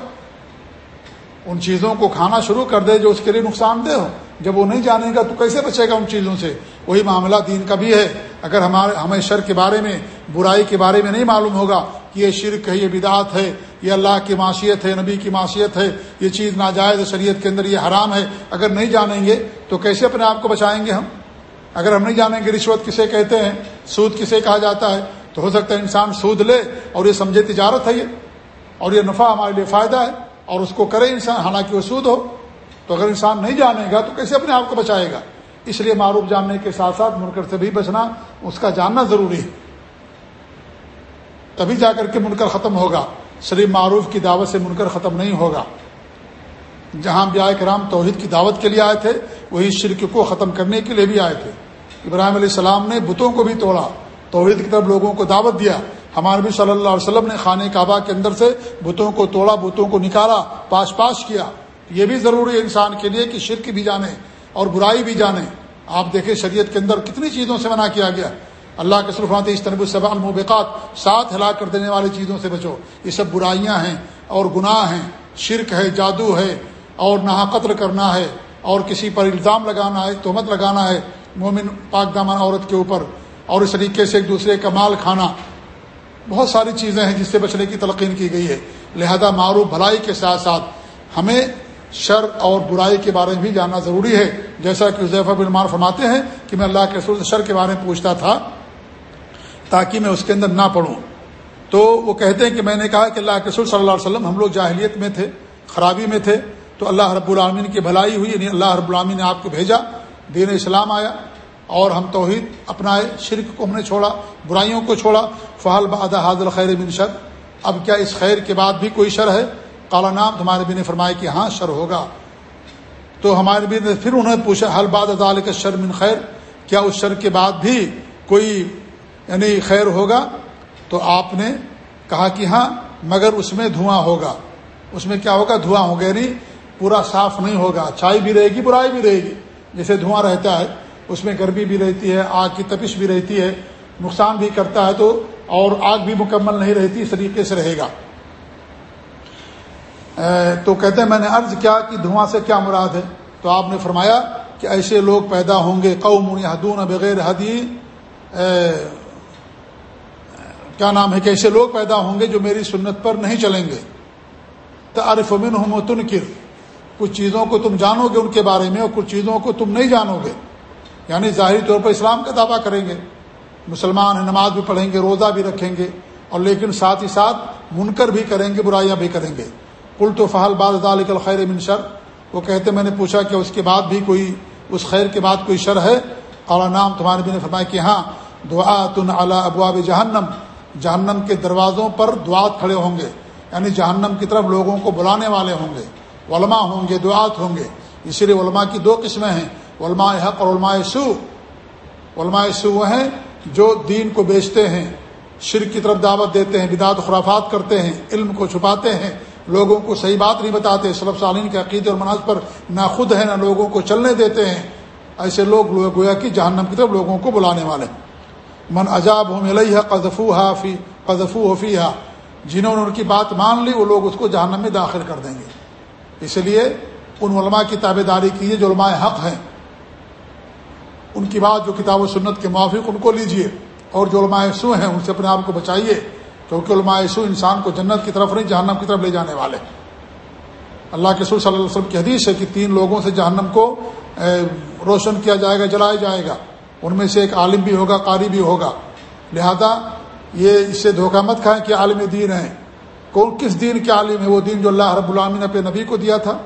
ان چیزوں کو کھانا شروع کر دے جو اس کے لیے نقصان دہ ہو۔ جب وہ نہیں جانے گا تو کیسے بچے گا ان چیزوں سے؟ وہی معاملہ دین کا بھی ہے۔ اگر ہمارے ہمیں شر کے بارے میں، برائی کے بارے میں نہیں معلوم ہوگا کہ یہ شرک ہے، یہ بدعت ہے، یہ اللہ کی معاشیت ہے، نبی کی معاشیت ہے، یہ چیز ناجائز شریعت کے اندر یہ حرام ہے، اگر نہیں جانیں گے تو کیسے اپنے آپ کو بچائیں گے ہم؟ اگر ہم نہیں جانیں گے رشوت کسے کہتے ہیں، سود کسے کہا جاتا ہے، تو ہو سکتا ہے انسان سود لے اور یہ سمجھے تجارت ہے یہ۔ اور یہ نفع ہمارے لیے فائدہ ہے اور اس کو کرے انسان، حالانکہ وہ سود ہو۔ تو اگر انسان نہیں جانے گا تو کیسے اپنے آپ کو بچائے گا؟ اس لیے معروف جاننے کے ساتھ ساتھ منکر سے بھی بچنا، اس کا جاننا ضروری ہے۔ تبھی جا کر کے منکر ختم ہوگا۔ شریف معروف کی دعوت سے منکر ختم نہیں ہوگا۔ جہاں بیاہ کرام توحید کی دعوت کے لیے آئے تھے، وہی شرک کو ختم کرنے کے لیے بھی آئے تھے۔ ابراہیم علیہ السلام نے بتوں کو بھی توڑا۔ توحید کی طرف لوگوں کو دعوت دیا۔ ہمارے نبی صلی اللہ علیہ وسلم نے خانہ کعبہ کے اندر سے بتوں کو توڑا، بتوں کو نکالا پاش پاش کیا۔ یہ بھی ضروری ہے انسان کے لیے کہ شرک بھی جانے اور برائی بھی جانے۔ آپ دیکھیں شریعت کے اندر کتنی چیزوں سے منع کیا گیا۔ اللہ کے صرف اس طرح صبح المبقات ساتھ ہلاک کر دینے والی چیزوں سے بچو۔ یہ سب برائیاں ہیں اور گناہ ہیں۔ شرک ہے، جادو ہے اور نہ قتل کرنا ہے اور کسی پر الزام لگانا ہے، تہمت لگانا ہے۔ مومن پاک دامن عورت کے اوپر اور اس طریقے سے ایک دوسرے کا مال کھانا، بہت ساری چیزیں ہیں جس سے بچنے کی تلقین کی گئی ہے۔ لہذا معروف بھلائی کے ساتھ ساتھ ہمیں شر اور برائی کے بارے میں بھی جاننا ضروری ہے۔ جیسا کہ حضیفہ بن مان فرماتے ہیں کہ میں اللہ کے رسول سے شر کے بارے میں پوچھتا تھا تاکہ میں اس کے اندر نہ پڑھوں تو وہ کہتے ہیں کہ میں نے کہا کہ اللہ کے رسول صلی اللہ علیہ وسلم ہم لوگ جاہلیت میں تھے، خرابی میں تھے، تو اللہ رب العالمین کی بھلائی ہوئی یعنی اللہ رب العالمین نے آپ کو بھیجا۔ دین اسلام آیا اور ہم توحید اپنائے، شرک کو ہم نے چھوڑا، برائیوں کو چھوڑا فہل باد حاضر خیر بن شر۔ اب کیا اس خیر کے بعد بھی کوئی شر ہے؟ کالا نام تمہارے بھی نے فرمایا کہ ہاں شر ہوگا۔ تو ہمارے بھی نے پھر انہیں پوچھا حل باد ادال کا شر من خیر کیا اس شر کے بعد بھی کوئی یعنی خیر ہوگا؟ تو آپ نے کہا کہ ہاں مگر اس میں دھواں ہوگا۔ اس میں کیا ہوگا؟ دھواں ہوگا یعنی پورا صاف نہیں ہوگا۔ اچھائی بھی رہے گی، برائی بھی رہے گی۔ جیسے دھواں رہتا ہے، اس میں گرمی بھی رہتی ہے، آگ کی تپش بھی رہتی ہے، نقصان بھی کرتا ہے تو اور آگ بھی مکمل نہیں رہتی، اس طریقے سے رہے گا۔ تو کہتے ہیں، میں نے عرض کیا کہ دھواں سے کیا مراد ہے؟ تو آپ نے فرمایا کہ ایسے لوگ پیدا ہوں گے، قوم حدون بغیر حدی کیا نام ہے کہ ایسے لوگ پیدا ہوں گے جو میری سنت پر نہیں چلیں گے۔ تو عرف من تنکر کچھ چیزوں کو تم جانو گے ان کے بارے میں اور کچھ چیزوں کو تم نہیں جانو گے۔ یعنی ظاہری طور پر اسلام کا دعویٰ کریں گے۔ مسلمان ہیں، نماز بھی پڑھیں گے، روزہ بھی رکھیں گے۔ اور لیکن ساتھ ہی ساتھ منکر بھی کریں گے، برائیاں بھی کریں گے۔ کل تو فہل بعد الخیر منشر وہ کہتے میں نے پوچھا کہ اس کے بعد بھی کوئی، اس خیر کے بعد کوئی شر ہے؟ اور نام تمہارے بھی نے فرمایا کہ ہاں دعا تن اعلیٰ ابواب جہنم۔ جہنم کے دروازوں پر دعات کھڑے ہوں گے۔ یعنی جہنم کی طرف لوگوں کو بلانے والے ہوں گے۔ علماء ہوں گے، دعات ہوں گے۔ اسی لیے علماء کی دو قسمیں ہیں، علماء حق اور علماء سو علماء سو وہ ہیں جو دین کو بیچتے ہیں، شرک کی طرف دعوت دیتے ہیں، بدعت، خرافات کرتے ہیں، علم کو چھپاتے ہیں، لوگوں کو صحیح بات نہیں بتاتے صلب سالین کے عقید اور مناظ پر نہ خود ہیں، نہ لوگوں کو چلنے دیتے ہیں۔ ایسے لوگ گویا کہ جہنم کی طرف لوگوں کو بلانے والے۔ من عجاب ہو ملئی ہے قذفو حافی قذفو حفیح جنہوں نے ان کی بات مان لی، وہ لوگ اس کو جہنم میں داخل کر دیں گے۔ اس لیے ان علماء کی تابے داری کیجیے جو علماء حق ہیں۔ ان کی بات جو کتاب و سنت کے موافق ان کو لیجیے اور جو علماء سو ہیں ان سے اپنے آپ کو بچائیے کیونکہ علماء سو انسان کو جنت کی طرف نہیں، جہنم کی طرف لے جانے والے۔ اللہ کے سور صلی اللہ علیہ وسلم کی حدیث ہے کہ تین لوگوں سے جہنم کو روشن کیا جائے گا، جلایا جائے گا۔ ان میں سے ایک عالم بھی ہوگا، قاری بھی ہوگا۔ لہذا یہ اس سے دھوکہ مت کھائیں کہ عالم دین ہیں۔ کون کس دین کے عالم ہے وہ دین جو اللہ رب العالمین نے اپنے نبی کو دیا تھا،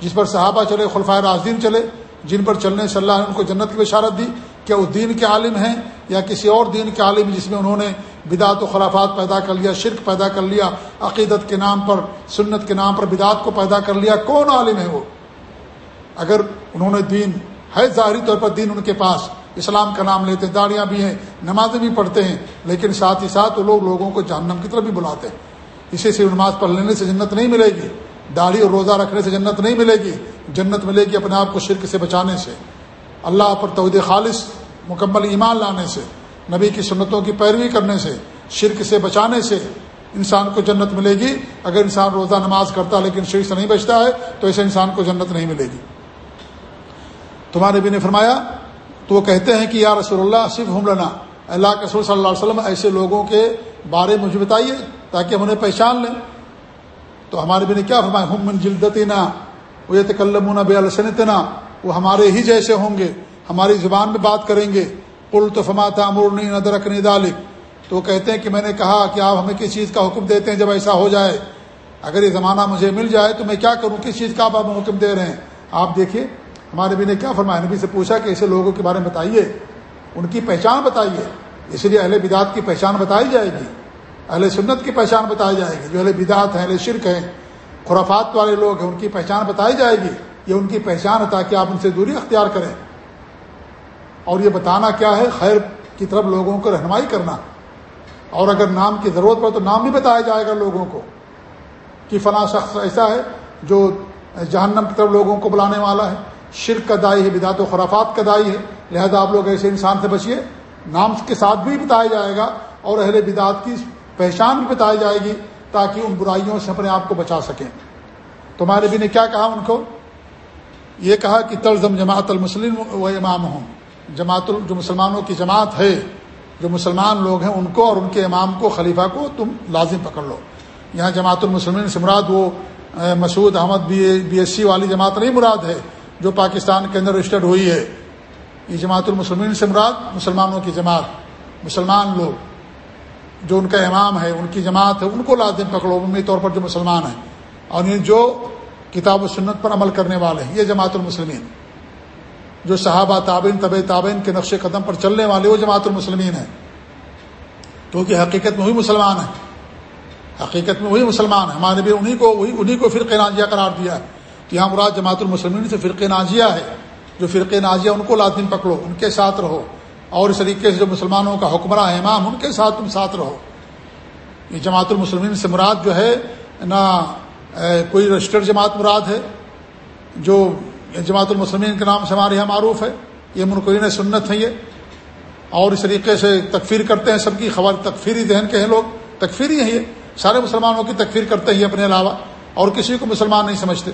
جس پر صحابہ چلے خلفۂ راجدین چلے، جن پر چلنے سے اللہ نے ان کو جنت کی بشارت دی، کیا وہ دین کے عالم ہیں یا کسی اور دین کے عالم جس میں انہوں نے بدعت و خلافات پیدا کر لیا، شرک پیدا کر لیا، عقیدت کے نام پر، سنت کے نام پر بدعت کو پیدا کر لیا، کون عالم ہے وہ؟ اگر انہوں نے دین ہے، ظاہری طور پر دین ان کے پاس، اسلام کا نام لیتے ہیں داڑیاں بھی ہیں، نمازیں بھی پڑھتے ہیں، لیکن ساتھ ہی ساتھ وہ لوگ لوگوں کو جہنم کی طرف بھی بلاتے ہیں۔ اسی سے نماز پڑھ لینے سے جنت نہیں ملے گی۔ داڑھی اور روزہ رکھنے سے جنت نہیں ملے گی۔ جنت ملے گی اپنے آپ کو شرک سے بچانے سے۔ اللہ پر توحید خالص، مکمل ایمان لانے سے۔ نبی کی سنتوں کی پیروی کرنے سے، شرک سے بچانے سے انسان کو جنت ملے گی۔ اگر انسان روزہ نماز کرتا لیکن شرک سے نہیں بچتا ہے، تو ایسے انسان کو جنت نہیں ملے گی۔ تمہارے بھی نے فرمایا، تو وہ کہتے ہیں کہ یا رسول اللہ صرف ہم لنا۔ اللہ کے رسول صلی اللہ علیہ وسلم ایسے لوگوں کے بارے میں مجھے بتائیے تاکہ ہم انہیں پہچان لیں۔ تو ہمارے بھی نے کیا فرمایا؟ ہم من جلدتنا وہ یہ تکلمون بے السنتنا وہ ہمارے ہی جیسے ہوں گے۔ ہماری زبان میں بات کریں گے۔ پل تو فما تھا ندرک دالک تو وہ کہتے ہیں کہ میں نے کہا کہ آپ ہمیں کس چیز کا حکم دیتے ہیں جب ایسا ہو جائے۔ اگر یہ زمانہ مجھے مل جائے تو میں کیا کروں؟ کس چیز کا آپ ہمیں حکم دے رہے ہیں؟ آپ دیکھیے، ہمارے بھی نے کیا فرمایا؟ نبی سے پوچھا کہ ایسے لوگوں کے بارے میں بتائیے، ان کی پہچان بتائیے۔ اس لیے اہل بدعت کی پہچان بتائی جائے گی۔ اہل سنت کی پہچان بتائی جائے گی۔ جو اہل بدعت ہیں، اہل شرک ہیں، خرافات والے لوگ ہیں، ان کی پہچان بتائی جائے گی۔ یہ ان کی پہچان ہے تاکہ آپ ان سے دوری اختیار کریں۔ اور یہ بتانا کیا ہے؟ خیر کی طرف لوگوں کو رہنمائی کرنا۔ اور اگر نام کی ضرورت پڑے تو نام بھی بتایا جائے گا لوگوں کو کہ فلاں شخص ایسا ہے جو جہنم کی طرف لوگوں کو بلانے والا ہے۔ شرک کا دائی ہے، بدعت و خرافات کا دائی ہے۔ لہذا آپ لوگ ایسے انسان سے بچیے۔ نام کے ساتھ بھی بتایا جائے گا اور اہل بدعت کی پہچان بھی بتائی جائے گی تاکہ ان برائیوں سے اپنے آپ کو بچا سکیں۔ تمہارے بھی نے کیا کہا ان کو؟ یہ کہا کہ تلزم جماعت المسلم و امام ہوں جماعت جو مسلمانوں کی جماعت ہے، جو مسلمان لوگ ہیں ان کو اور ان کے امام کو، خلیفہ کو تم لازم پکڑ لو۔ یہاں جماعت المسلمین سے مراد وہ Masood Ahmad B B S C والی جماعت نہیں مراد ہے، جو پاکستان کے اندر رجسٹرڈ ہوئی ہے۔ یہ جماعت المسلمین سے مراد مسلمانوں کی جماعت، مسلمان لوگ۔ جو ان کا امام ہے، ان کی جماعت ہے، ان کو لازم پکڑو، عمومی طور پر جو مسلمان ہیں۔ اور یہ جو کتاب و سنت پر عمل کرنے والے ہیں، یہ جماعت المسلمین۔ جو صحابہ تابین طب تابین کے نقش قدم پر چلنے والے، وہ جماعت المسلمین ہیں۔ کیونکہ حقیقت میں وہی مسلمان ہیں۔ حقیقت میں وہی مسلمان ہیں۔ ہمارے بھی انہیں کو وہی انہیں کو فرقے ناجیہ قرار دیا ہے کہ یہاں مراد جماعت المسلمین سے فرقے ناجیہ ہے۔ جو فرقے ناجیہ، ان کو لازم پکڑو، ان کے ساتھ رہو۔ اور اس طریقے سے جو مسلمانوں کا حکمراں امام، ان کے ساتھ تم ساتھ رہو۔ یہ جماعت المسلمین سے مراد جو ہے، نہ کوئی رجسٹرڈ جماعت مراد ہے، جو جماعت المسلمین کے نام سے ہمارے یہاں معروف ہے، یہ منقرین سنت ہے یہ۔ اور اس طریقے سے تکفیر کرتے ہیں سب کی، خبر تکفیری ذہن کے ہیں لوگ، تکفیری ہیں یہ۔ سارے مسلمانوں کی تکفیر کرتے ہیں اپنے علاوہ، اور کسی کو مسلمان نہیں سمجھتے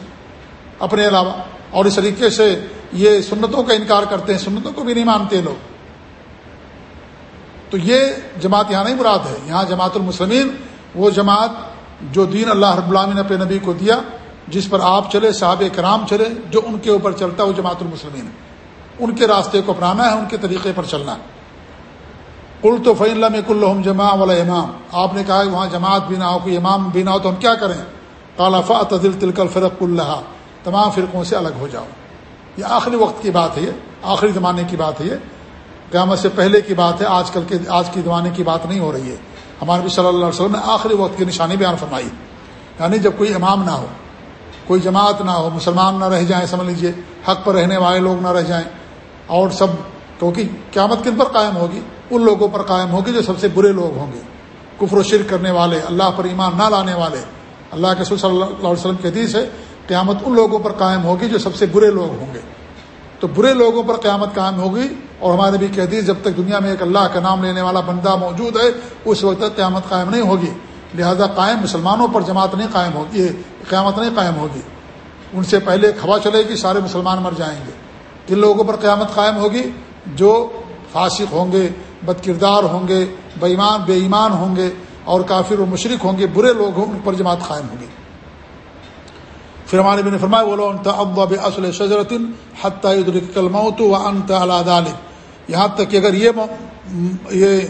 اپنے علاوہ۔ اور اس طریقے سے یہ سنتوں کا انکار کرتے ہیں، سنتوں کو بھی نہیں مانتے لوگ۔ تو یہ جماعت یہاں نہیں مراد ہے۔ یہاں جماعت المسلمین، وہ جماعت جو دین اللہ رب العالمین نے اپنے نبی کو دیا، جس پر آپ چلے صحاب کرام چلے، جو ان کے اوپر چلتا ہے، وہ جماعت المسلمین ہے۔ ان کے راستے کو اپنانا ہے، ان کے طریقے پر چلنا ہے۔ کل تو فعین اللہ الحم جماع والا امام آپ نے کہا کہ وہاں جماعت بھی نہ ہو، کوئی امام بھی نہ ہو، تو ہم کیا کریں؟ کالافا تدل تلکل فرق اللہ تمام فرقوں سے الگ ہو جاؤ۔ یہ آخری وقت کی بات ہے، یہ آخری زمانے کی بات ہے، یہ قیامت سے پہلے کی بات ہے، آج کل کے آج کی زمانے کی بات نہیں ہو رہی ہے۔ ہمارے بھی صلی اللہ علیہ وسلم نے آخری وقت کی نشانی بیان فرمائی۔ یعنی جب کوئی امام نہ ہو، کوئی جماعت نہ ہو، مسلمان نہ رہ جائیں، سمجھ لیجیے، حق پر رہنے والے لوگ نہ رہ جائیں، اور سب، کیونکہ قیامت کن پر قائم ہوگی؟ ان لوگوں پر قائم ہوگی جو سب سے برے لوگ ہوں گے۔ کفر و شرک کرنے والے، اللہ پر ایمان نہ لانے والے۔ اللہ کے صلی اللہ علیہ وسلم کے حدیث ہے، قیامت ان لوگوں پر قائم ہوگی جو سب سے برے لوگ ہوں گے۔ تو برے لوگوں پر قیامت قائم ہوگی اور ہمارے بھی کہہ جب تک دنیا میں ایک اللہ کا نام لینے والا بندہ موجود ہے، اس وقت تک قیامت قائم نہیں ہوگی۔ لہذا قائم مسلمانوں پر جماعت نہیں قائم ہوگی قیامت نہیں قائم ہوگی۔ ان سے پہلے ہوا چلے گی، سارے مسلمان مر جائیں گے۔ کن لوگوں پر قیامت قائم ہوگی جو فاسق ہوں گے بد کردار ہوں گے، بے ایمان بے ایمان ہوں گے اور کافر و مشرق ہوں گے، برے لوگ ہوں، ان پر جماعت قائم ہوگی۔ پھر ہمارے بھی نے فرمایا بولو انت اب اصل شجرتن حتیٰ موت و انت اللہ یہاں تک کہ اگر یہ یہ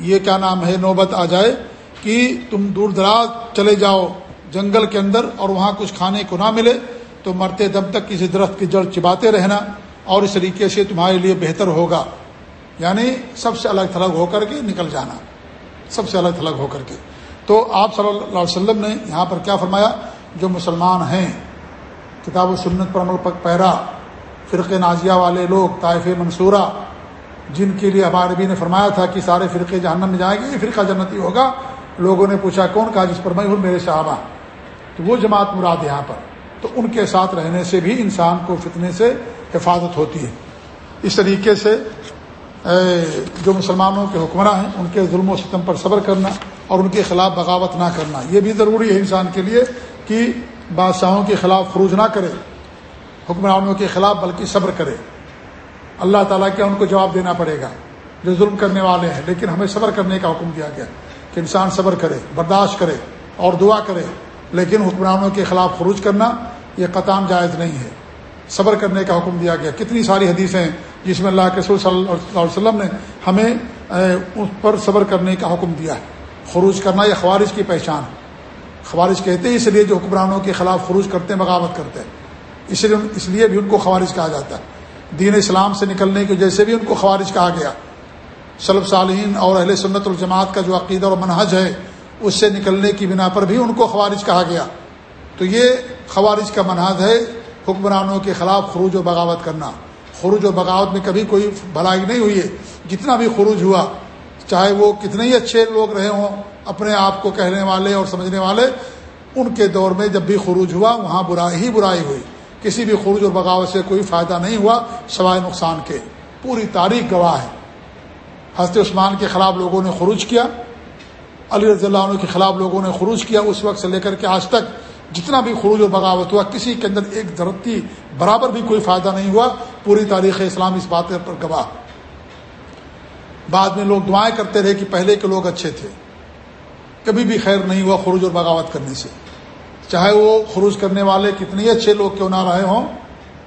یہ کیا نام ہے نوبت آ جائے کہ تم دور دراز چلے جاؤ جنگل کے اندر اور وہاں کچھ کھانے کو نہ ملے، تو مرتے دم تک کسی درخت کی جڑ چباتے رہنا اور اس طریقے سے تمہارے لیے بہتر ہوگا۔ یعنی سب سے الگ تھلگ ہو کر کے نکل جانا۔ سب سے الگ تھلگ ہو کر کے۔ تو آپ صلی اللہ علیہ وسلم نے یہاں پر کیا فرمایا؟ جو مسلمان ہیں، کتاب و سنت پر عمل پک پیرا فرق نازیہ والے لوگ طائف منصورہ جن کے لیے ہمارے بھی نے فرمایا تھا کہ سارے فرقے جہنم میں جائیں گے، یہ فرقہ جنتی ہوگا۔ لوگوں نے پوچھا، کون کہا جس پر میں ہوں؟ میرے صحابہ۔ تو وہ جماعت مراد یہاں پر۔ تو ان کے ساتھ رہنے سے بھی انسان کو فتنے سے حفاظت ہوتی ہے۔ اس طریقے سے جو مسلمانوں کے حکمراں ہیں، ان کے ظلم و ستم پر صبر کرنا اور ان کے خلاف بغاوت نہ کرنا، یہ بھی ضروری ہے انسان کے لیے کہ بادشاہوں کے خلاف خروج نہ کرے، حکمرانوں کے خلاف بلکہ صبر کرے۔ اللہ تعالیٰ کیا ان کو جواب دینا پڑے گا جو ظلم کرنے والے ہیں لیکن ہمیں صبر کرنے کا حکم دیا گیا کہ انسان صبر کرے، برداشت کرے اور دعا کرے، لیکن حکمرانوں کے خلاف خروج کرنا یہ قطام جائز نہیں ہے۔ صبر کرنے کا حکم دیا گیا۔ کتنی ساری حدیثیں جس میں اللہ کے صلی اللہ علیہ وسلم نے ہمیں اس پر صبر کرنے کا حکم دیا ہے۔ خروج کرنا یہ خوارج کی پہچان ہے۔ خوارج کہتے ہیں اس لیے جو حکمرانوں کے خلاف خروج کرتے ہیں، بغاوت کرتے ہیں۔ اس لیے اس لیے بھی ان کو خوارج کہا جاتا ہے۔ دین اسلام سے نکلنے کی وجہ سے بھی ان کو خوارج کہا گیا صلب صالحین اور اہل سنت الجماعت کا جو عقیدہ اور منحج ہے، اس سے نکلنے کی بنا پر بھی ان کو خوارج کہا گیا۔ تو یہ خوارج کا منحج ہے حکمرانوں کے خلاف خروج و بغاوت کرنا۔ خروج و بغاوت میں کبھی کوئی بھلائی نہیں ہوئی ہے۔ جتنا بھی خروج ہوا، چاہے وہ کتنے ہی اچھے لوگ رہے ہوں، اپنے آپ کو کہنے والے اور سمجھنے والے، ان کے دور میں جب بھی خروج ہوا، وہاں برائی ہی برائی ہوئی۔ کسی بھی خروج اور بغاوت سے کوئی فائدہ نہیں ہوا، سوائے نقصان کے۔ پوری تاریخ گواہ ہے۔ حضرت عثمان کے خلاف لوگوں نے خروج کیا، علی رضی اللہ عنہ کے خلاف لوگوں نے خروج کیا، اس وقت سے لے کر کے آج تک جتنا بھی خروج و بغاوت ہوا، کسی کے اندر ایک درختی برابر بھی کوئی فائدہ نہیں ہوا۔ پوری تاریخ اسلام اس بات پر گواہ۔ بعد میں لوگ دعائیں کرتے رہے کہ پہلے کے لوگ اچھے تھے۔ کبھی بھی خیر نہیں ہوا خروج اور بغاوت کرنے سے۔ چاہے وہ خروج کرنے والے کتنے ہی اچھے لوگ کیوں نہ رہے ہوں،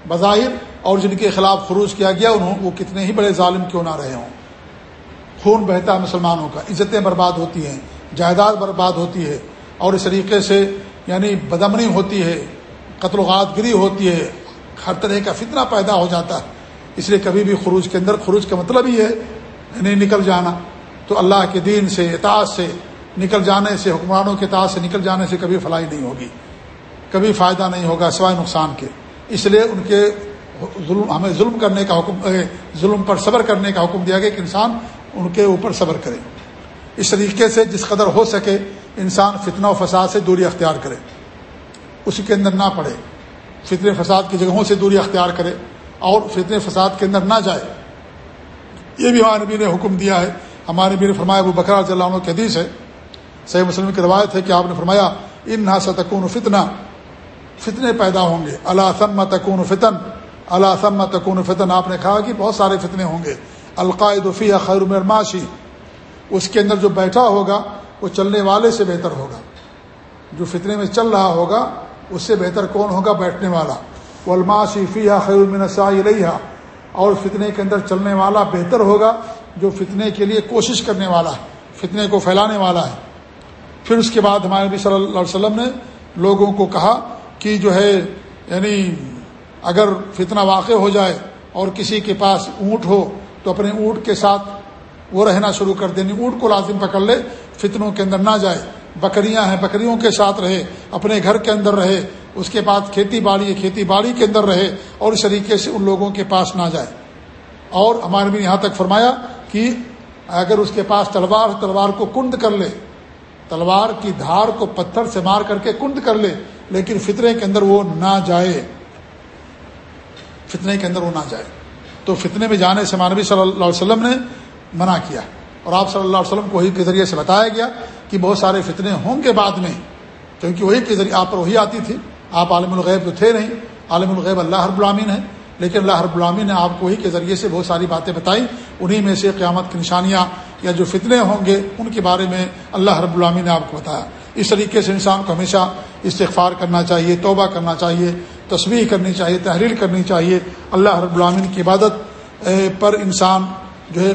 بظاہر اور جن کے خلاف خروج کیا گیا، انہوں وہ کتنے ہی بڑے ظالم کیوں نہ رہے ہوں۔ خون بہتا ہے مسلمانوں کا، عزتیں برباد ہوتی ہیں، جائیداد برباد ہوتی ہے، اور اس طریقے سے یعنی بدمنی ہوتی ہے، قتل و غات گری ہوتی ہے، ہر طرح کا فتنہ پیدا ہو جاتا ہے۔ اس لیے کبھی بھی خروج کے اندر خروج کا مطلب ہی ہے یعنی نکل جانا۔ تو اللہ کے دین سے، اطاعت سے نکل جانے سے حکمرانوں کے اطاعت سے نکل جانے سے کبھی فلائی نہیں ہوگی، کبھی فائدہ نہیں ہوگا سوائے نقصان کے۔ اس لیے ان کے ظلم، ہمیں ظلم کرنے کا حکم ظلم پر صبر کرنے کا حکم دیا گیا کہ انسان ان کے اوپر صبر کرے۔ اس طریقے سے جس قدر ہو سکے انسان فتنہ و فساد سے دوری اختیار کرے۔ اسی کے اندر نہ پڑے فتن فساد کی جگہوں سے دوری اختیار کرے اور فتن فساد کے اندر نہ جائے۔ یہ بھی ہمارے نبی نے حکم دیا ہے۔ ہمارے نبی نے فرمایا، ابو بکرا رضی اللہ عنہ کی حدیث ہے۔ صحیح مسلم کی روایت ہے کہ آپ نے فرمایا ان ستکون فتنہ. فتنے پیدا ہوں گے۔ اللہ ثم تکون فتن. اللہ ثم تکون فتن. آپ نے کہا کہ بہت سارے فتنے ہوں گے۔ القاعد فی خیر مرماشی اس کے اندر جو بیٹھا ہوگا، وہ چلنے والے سے بہتر ہوگا۔ جو فتنے میں چل رہا ہوگا، اس سے بہتر کون ہوگا؟ بیٹھنے والا۔ وہ الماشی فی خیر المنسا اور فتنے کے اندر چلنے والا بہتر ہوگا، جو فتنے کے لیے کوشش کرنے والا ہے، فتنے کو پھیلانے والا ہے۔ پھر اس کے بعد ہمارے نبی صلی اللہ علیہ وسلم نے لوگوں کو کہا کہ جو ہے یعنی اگر فتنہ واقع ہو جائے اور کسی کے پاس اونٹ ہو، تو اپنے اونٹ کے ساتھ وہ رہنا شروع کر دیں یعنی اونٹ کو لازم پکڑ لے، فتنوں کے اندر نہ جائے۔ بکریاں ہیں، بکریوں کے ساتھ رہے، اپنے گھر کے اندر رہے، اس کے بعد کھیتی باڑی ہے، کھیتی باڑی کے اندر رہے اور اس طریقے سے ان لوگوں کے پاس نہ جائے۔ اور ہمارے بھی یہاں تک فرمایا کہ اگر اس کے پاس تلوار تلوار کو کند کر لے تلوار کی دھار کو پتھر سے مار کر کے کند کر لے، لیکن فطرے کے اندر وہ نہ جائے۔ فتنے کے اندر وہ نہ جائے۔ تو فتنے میں جانے سے مانوی صلی اللہ علیہ وسلم نے منع کیا۔ اور آپ صلی اللہ علیہ وسلم کو وہی کے ذریعے سے بتایا گیا کہ بہت سارے فتنے ہوں گے بعد میں، کیونکہ وہی کے ذریعے آپ پر وہی آتی تھی۔ آپ عالم الغیب تو تھے نہیں۔ عالم الغیب اللہ رب العامین ہے۔ لیکن اللہ رب العامین نے آپ کو وہی کے ذریعے سے بہت ساری باتیں بتائیں انہی میں سے قیامت کی نشانیاں یا جو فتنے ہوں گے، ان کے بارے میں اللہ رب العامین نے آپ کو بتایا۔ اس طریقے سے انسان کو ہمیشہ استغفار کرنا چاہیے، توبہ کرنا چاہیے تصویر کرنی چاہیے تحریر کرنی چاہیے۔ اللہ رب العامین کی عبادت پر انسان جو ہے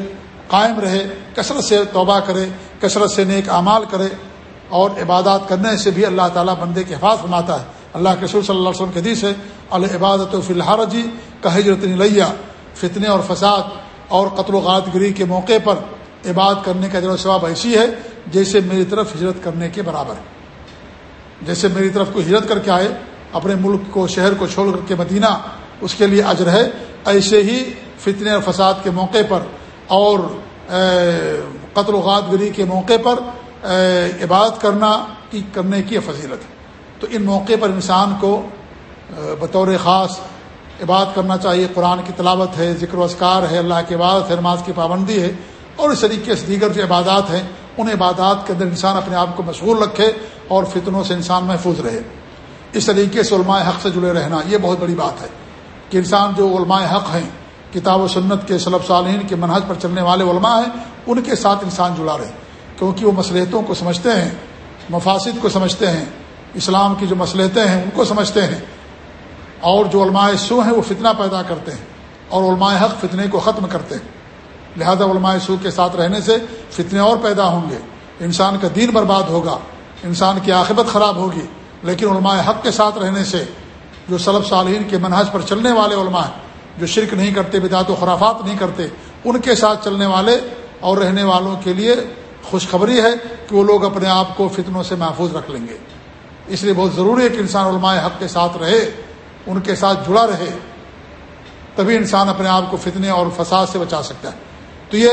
قائم رہے، کثرت سے توبہ کرے، کثرت سے نیک اعمال کرے اور عبادات کرنے سے بھی اللہ تعالیٰ بندے کے حفاظ بناتا ہے۔ اللہ کے رسول صلی اللہ علیہ وسلم کے حدیث ہے، العبادت و فی الحال جی کا ہجرت لیا فتنے اور فساد اور قتل و غات گری کے موقع پر عبادت کرنے کا جو ثواب ایسی ہے جیسے میری طرف ہجرت کرنے کے برابر جیسے میری طرف کوئی ہجرت کر کے آئے، اپنے ملک کو، شہر کو چھوڑ کر کے مدینہ، اس کے لیے اجر ہے۔ ایسے ہی فتنے اور فساد کے موقع پر اور قتل و غات گری کے موقع پر عبادت کرنا کی، کرنے کی فضیلت ہے۔ تو ان موقع پر انسان کو بطور خاص عبادت کرنا چاہیے۔ قرآن کی تلاوت ہے، ذکر و اذکار ہے، اللہ کی عبادت ہے، نماز کی پابندی ہے۔ اور اس طریقے سے دیگر جو عبادات ہیں، ان عبادات کے اندر انسان اپنے آپ کو مشغول رکھے اور فتنوں سے انسان محفوظ رہے۔ اس طریقے سے علماء حق سے جڑے رہنا، یہ بہت بڑی بات ہے کہ انسان جو علماء حق ہیں، کتاب و سنت کے صلب صالحین کے منحج پر چلنے والے علماء ہیں، ان کے ساتھ انسان جڑا رہے۔ کیونکہ وہ مصلحتوں کو سمجھتے ہیں مفاصد کو سمجھتے ہیں، اسلام کی جو مصلحتیں ہیں، ان کو سمجھتے ہیں۔ اور جو علماء سو ہیں، وہ فتنہ پیدا کرتے ہیں اور علماء حق فتنے کو ختم کرتے ہیں۔ لہذا علماء سو کے ساتھ رہنے سے فتنے اور پیدا ہوں گے۔ انسان کا دین برباد ہوگا، انسان کی عاقبت خراب ہوگی۔ لیکن علماء حق کے ساتھ رہنے سے، جو صلب صالحین کے منحج پر چلنے والے علماء ہیں، جو شرک نہیں کرتے، بدعت و خرافات نہیں کرتے، ان کے ساتھ چلنے والے اور رہنے والوں کے لیے خوشخبری ہے کہ وہ لوگ اپنے آپ کو فتنوں سے محفوظ رکھ لیں گے۔ اس لیے بہت ضروری ہے کہ انسان علماء حق کے ساتھ رہے، ان کے ساتھ جڑا رہے، تبھی انسان اپنے آپ کو فتنے اور فساد سے بچا سکتا ہے۔ تو یہ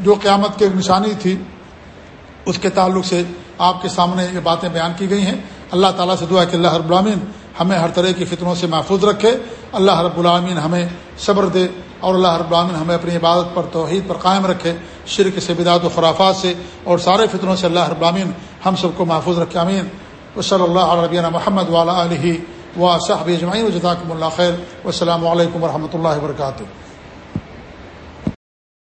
جو قیامت کی نشانی تھی، اس کے تعلق سے آپ کے سامنے یہ باتیں بیان کی گئی ہیں۔ اللہ تعالیٰ سے دعا کہ اللہ رب العامین ہمیں ہر طرح کی فطروں سے محفوظ رکھے۔ اللہ رب العامین ہمیں صبر دے اور اللہ رب العامین ہمیں اپنی عبادت پر توحید پر قائم رکھے۔ شرک سے بدعت و خرافات سے اور سارے فطروں سے اللہ رب العامین ہم سب کو محفوظ رکھے۔ امین و صلی اللہ علیہ محمد والا علیہ و صاحب اجمعین۔ و جزاکم اللہ خیر۔ و السلام علیکم و رحمۃ اللہ وبرکاتہ۔